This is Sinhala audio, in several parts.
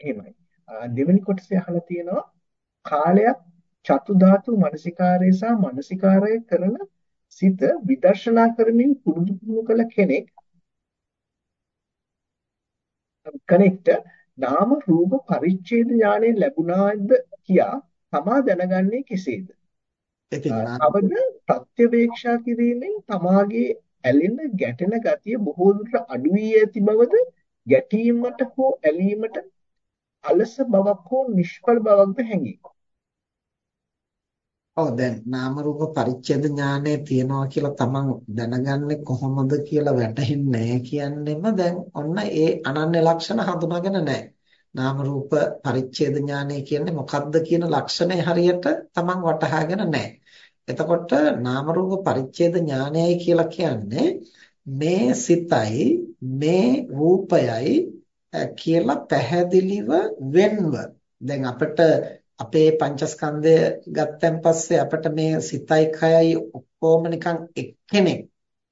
එහෙමයි. දෙවෙනි කොටසේ අහලා තියෙනවා කාලයක් චතු ධාතු මනසිකාරය සහ මනසිකාරය කරන සිත විදර්ශනා කරමින් පුරුදු පුහුණු කළ කෙනෙක් කෙනෙක්ට නාම රූප පරිච්ඡේද ඥානය ලැබුණාද කියා තමා දැනගන්නේ කෙසේද? අවද ප්‍රත්‍යවේක්ෂා කිරීමෙන් තමාගේ ඇලෙන ගැටෙන ගතිය බොහෝ දුරට අඩු වී ඇති බවද ගැටීමට හෝ ඇලීමට අලස බවක් හෝ නිෂ්ඵල බවක්ද හැඟේ. ඔව් දැන් නාම රූප පරිච්ඡේද ඥානය තියනවා කියලා තමන් දැනගන්නේ කොහොමද කියලා වැටහෙන්නේ නැහැ කියන්නෙම දැන් ඔන්න ඒ අනන්‍ය ලක්ෂණ හඳුනාගෙන නැහැ. නාම රූප පරිච්ඡේද ඥානය කියන්නේ මොකක්ද කියන ලක්ෂණය හරියට තමන් වටහාගෙන නැහැ. එතකොට නාම රූප පරිච්ඡේද ඥානයයි කියලා කියන්නේ මේ සිතයි මේ රූපයයි කියලා පැහැදිලිව වෙන්ව දැන් අපිට අපේ පංචස්කන්ධය ගත්තන් පස්සේ අපිට මේ සිතයි කයයි ඔක්කොම නිකන් එක්කෙනෙක්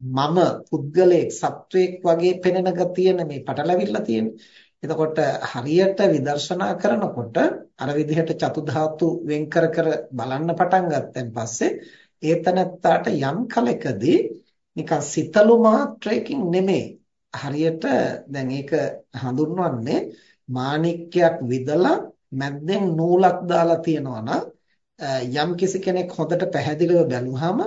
මම පුද්ගලයෙක් සත්වයක් වගේ පෙනෙන ගතිය නෙමේ පටලැවිල්ලා තියෙන්නේ. එතකොට හරියට විදර්ශනා කරනකොට අර විදිහට චතු ධාතු වෙන් කර කර බලන්න පටන් ගත්තන් පස්සේ ඒතනත්තාට යම් කලකදී නිකන් සිතලු මාත්‍රයකින් නෙමේ හරියට දැන් ඒක හඳුන්වන්නේ මාණික්කයක් විදලා මැද්දෙන් නූලක් දාලා තියනවා නම් යම් කිසි කෙනෙක් හොඳට පැහැදිලිව බැලුවහම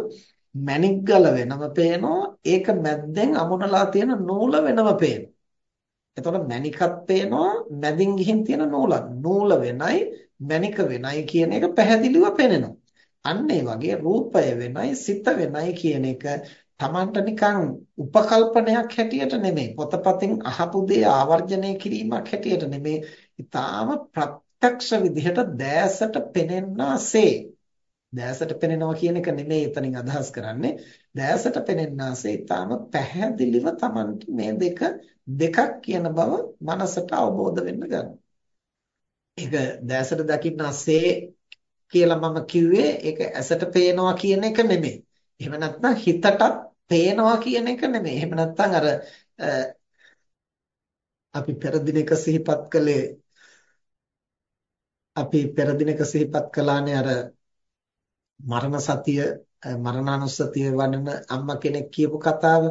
මැණික් ගල වෙනම පේනවා ඒක මැද්දෙන් අමුණලා තියෙන නූල වෙනම පේනවා. එතකොට මැණිකත් පේනවා මැදින් ගිහින් තියෙන නූලක් නූල වෙනයි මැණික වෙනයි කියන එක පැහැදිලිව පේනවා අන්න ඒ වගේ රූපය වෙනයි සිත වෙනයි කියන එක Tamanට නිකන් උපකල්පනයක් හැටියට නෙමෙයි පොතපතින් අහපු දේ ආවර්ජනය කිරීමක් හැටියට නෙමෙයි ඊටාම ප්‍රත්‍යක්ෂ විදිහට දැසට පෙනෙන්නාසේ දැසට පෙනෙනවා කියන එක නෙමෙයි එතනින් අදහස් කරන්නේ. දැසට පෙනෙන්නාසේ ඊටාම පැහැදිලිව Tamanට මේ දෙක දෙකක් කියන බව මනසට අවබෝධ වෙන්න ගන්නවා ඒක දැසට දකින්නාසේ කියලා මම කිව්වේ ඒක ඇසට පේනවා කියන එක නෙමෙයි. එහෙම නැත්නම් හිතටත් පේනවා කියන එක නෙමෙයි. එහෙම නැත්නම් අර අපි පෙර දිනක සිහිපත් කළේ අපි පෙර දිනක සිහිපත් කළානේ අර මරණ සතිය මරණානුස්සතිය වඩන අම්මා කෙනෙක් කියපු කතාව.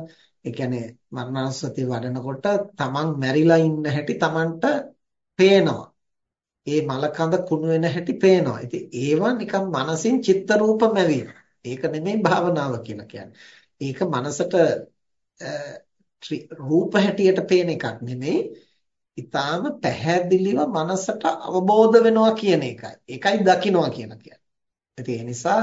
ඒ කියන්නේ මරණානුස්සතිය වඩනකොට තමන් මැරිලා ඉන්න හැටි තමන්ට පේනවා. ඒ මල කඳ කුණු වෙන හැටි පේනවා. ඉතින් ඒවා නිකන් මනසින් චිත්ත රූප මැවීම. ඒක නෙමෙයි භාවනාව කියලා කියන්නේ. ඒක මනසට රූප හැටියට පේන එකක් නෙමෙයි. ඊටාම පැහැදිලිව මනසට අවබෝධ වෙනවා කියන එකයි. ඒකයි දකින්නවා කියලා කියන්නේ. ඒ නිසා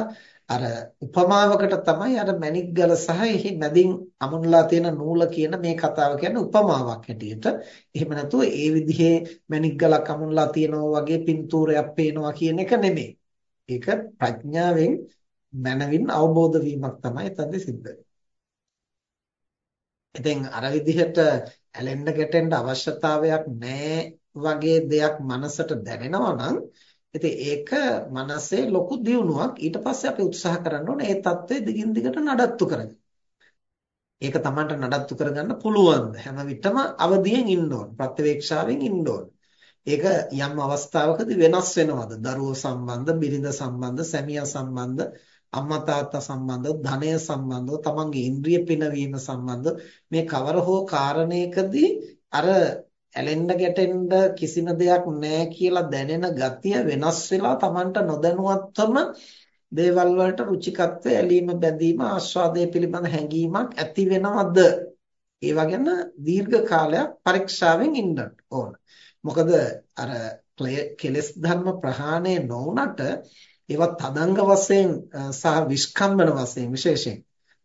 අර උපමාවකට තමයි අර මණික් ගල සහ එහි මැදින් අමුණලා තියෙන නූල කියන මේ කතාව කියන්නේ උපමාවක් හැටියට. එහෙම නැතුව ඒ විදිහේ මණික් ගලක් අමුණලා තියෙනවා වගේ පින්තූරයක් පේනවා කියන එක නෙමෙයි. ඒක ප්‍රඥාවෙන් මනවින් අවබෝධ වීමක් තමයි එතනදී සිද්ධ වෙන්නේ. ඉතින් අර විදිහට ඇලෙන්න ගැටෙන්න අවශ්‍යතාවයක් නැහැ වගේ දෙයක් මනසට දැනෙනවා නම් ඉතින් ඒක මනසේ ලොකු දියුණුවක් ඊට පස්සේ අපි උත්සාහ කරන්න ඕනේ ඒ தත්ත්වය දිගින් දිගට නඩත්තු කරගන්න. ඒක Tamanට නඩත්තු කරගන්න පුළුවන්ද? හැම විටම අවදියෙන් ඉන්න ඕන. ප්‍රත්‍යවේක්ෂාවෙන් ඉන්න ඕන. ඒක යම් අවස්ථාවකදී වෙනස් වෙනවද? දරුවෝ සම්බන්ධ, බිරිඳ සම්බන්ධ, සැමියා සම්බන්ධ අම්මා තාත්තා සම්බන්ධව ධනය සම්බන්ධව තමන්ගේ ඉන්ද්‍රිය පිනවීම සම්බන්ධව මේ කවර හෝ කාරණයකදී අර ඇලෙන්න ගැටෙන්න කිසිම දෙයක් නැහැ කියලා දැනෙන ගතිය වෙනස් වෙලා තමන්ට නොදැනුවත්වම දේවල් වලට රුචිකත්වය ඇලීම බැඳීම ආස්වාදයේ පිළිබඳ හැඟීමක් ඇති වෙනවද? ඒවා ගැන දීර්ඝ කාලයක් පරීක්ෂාවෙන් ඉන්න ඕන. මොකද අර කෙලස් ධර්ම ප්‍රහාණය නොවුනට ඒවා තදංග වශයෙන් සහ විස්කම්බන වශයෙන් විශේෂයෙන්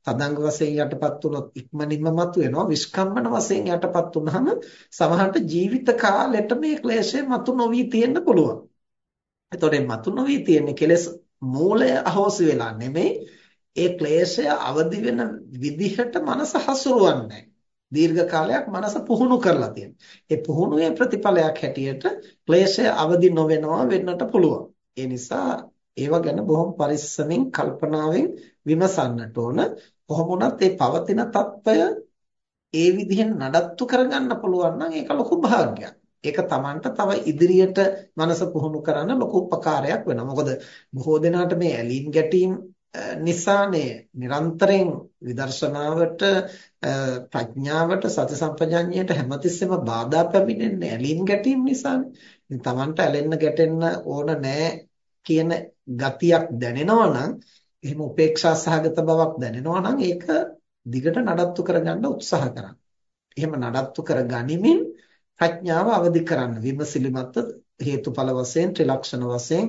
තදංග වශයෙන් යටපත් වුණොත් ඉක්මනින්ම මතුවෙනවා විස්කම්බන වශයෙන් යටපත් වුනහම සමහරට ජීවිත කාලෙට මේ ක්ලේශය මතු නොවි තියෙන්න පුළුවන්. එතකොට මතු නොවි තියෙන්නේ කෙලෙස් මූලය අහෝසි වෙලා නෙමෙයි ඒ ක්ලේශය අවදි වෙන විදිහට මනස හසුරුවන්නේ දීර්ඝ කාලයක් මනස පුහුණු කරලා තියෙනවා. ඒ පුහුණුවේ ප්‍රතිඵලයක් හැටියට ක්ලේශය අවදි නොවෙනවා වෙන්නට පුළුවන්. ඒ නිසා ඒව ගැන බොහොම පරිස්සමින් කල්පනාවෙන් විමසන්නට ඕන. කොහොම වුණත් ඒ පවතින తত্ত্বය ඒ විදිහෙන් නඩත්තු කරගන්න පුළුවන් නම් ඒක ලොකු භාග්යක්. ඒක Tamanට තව ඉදිරියට මනස පුහුණු කරන්න ලොකු උපකාරයක් වෙනවා. මොකද බොහෝ දෙනාට මේ ඇලීම් ගැටීම් නිසානේ නිරන්තරයෙන් විදර්ශනාවට ප්‍රඥාවට සති සම්පජඤ්ඤයට හැමතිස්සෙම බාධා පැමිණෙන්නේ ඇලීම් ගැටීම් නිසානේ. තමන්ට ඇලෙන්න ගැටෙන්න ඕන නෑ කියන ගතියක් දැනෙනවා නම් එහෙම උපේක්ෂා සහගත බවක් දැනෙනවා නම් ඒක දිගට නඩත්තු කරගන්න උත්සාහ කරන්න. එහෙම නඩත්තු කරගනිමින් ප්‍රඥාව අවදි කරන්න. විමසිලිමත් හේතුඵල වශයෙන් ත්‍රිලක්ෂණ වශයෙන්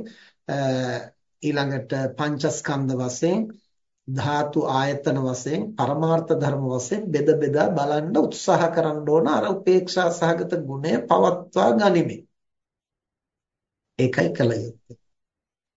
ඊළඟට පංචස්කන්ධ වශයෙන් ධාතු ආයතන වශයෙන් පරමාර්ථ ධර්ම වශයෙන් බෙද බෙදා බලන්න උත්සාහ කරන්න ඕන අර උපේක්ෂා සහගත ගුණය පවත්වා ගනිමින්. ඒකයි කල යුත්තේ.